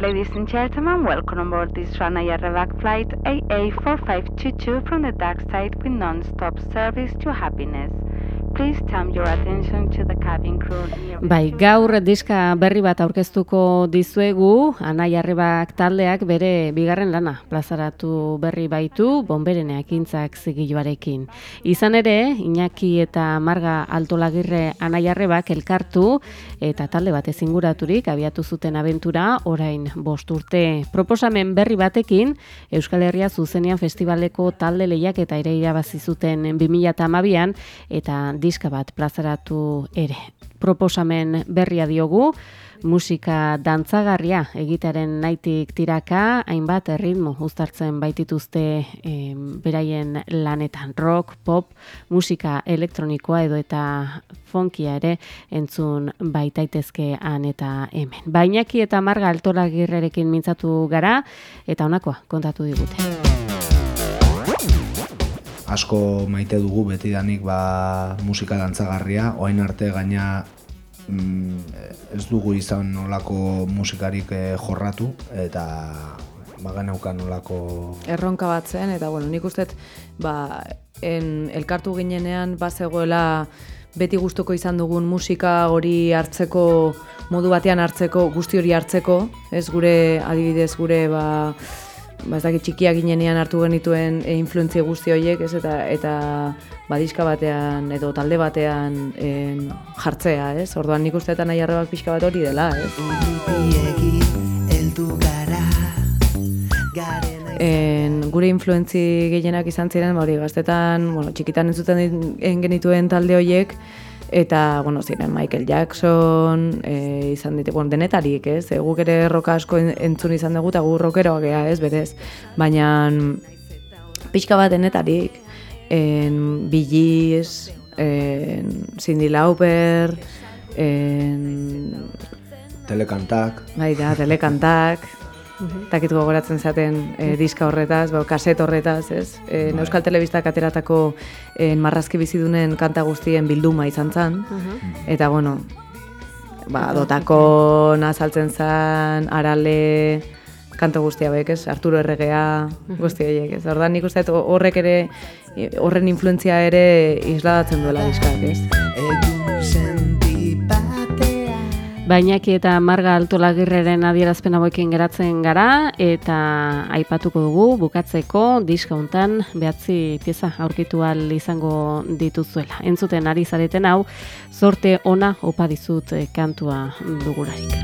Ladies and gentlemen, welcome on board this Rana Yarrabak flight AA4522 from the dark side with non-stop service to happiness. Bai, gaur diska berri bat aurkeztuko dizuegu, Anai Arrebak taldeak bere bigarren lana plazaratu berri baitu, bomberen eakintzak zigiluarekin. Izan ere, Iñaki eta Marga Altolagirre Anai Arrebak elkartu eta talde bat ezinguraturik abiatu zuten abentura orain bost urte proposamen berri batekin Euskal Herria zuzenean festivaleko talde lehiak eta ere irabazi zuten 2012an eta diska bat plazaratu ere. Proposamen berria diogu, musika dantzagarria egitaren naitik tiraka, hainbat erritmo uztartzen baitituzte e, beraien lanetan rock, pop, musika elektronikoa edo eta fonkia ere entzun baitaitezke han eta hemen. Bainaki eta marga altolagirrerekin mintzatu gara eta honakoa kontatu digute asko maite dugu betidanik ba, musika dantzagarria, oain arte gaina mm, ez dugu izan nolako musikarik eh, jorratu eta ba geneukan nolako erronka bat zen eta bueno, nik uste ba, en, elkartu ginenean bazegoela beti gustuko izan dugun musika hori hartzeko modu batean hartzeko, guzti hori hartzeko, ez gure adibidez gure ba, ba ez dakit txikiak ginenean hartu genituen e, influentzia guzti horiek, ez eta eta badiska batean edo talde batean en, jartzea, ez? Orduan nik uste eta nahi arrebak pixka bat hori dela, ez? En, gure influentzi gehienak izan ziren, ba hori gaztetan, bueno, txikitan entzuten genituen talde horiek, eta bueno, ziren Michael Jackson, e, izan dite, bueno, denetarik, ez? E, guk ere roka asko entzun izan dugu eta gu rockeroa gea, ez, berez. Baina pixka bat denetarik, en Billies, en Cindy Lauper, en telekantak. Bai da, telekantak. Takit gogoratzen zaten e, diska horretaz, ba, kaset horretaz, ez? E, Euskal Telebistak ateratako e, marrazki bizidunen kanta guztien bilduma izan zen. Eta, bueno, ba, dotako nazaltzen zen, arale, kanto guztia bek, ez? Arturo Erregea, guzti horiek, ez? Ordan nik uste horrek ere, horren influentzia ere isladatzen duela diskak, ez? Bainaki eta Marga Altolagirreren adierazpen hauekin geratzen gara eta aipatuko dugu bukatzeko diskauntan behatzi pieza aurkitu al izango dituzuela. Entzuten ari zareten hau, zorte ona opa dizut kantua dugularik.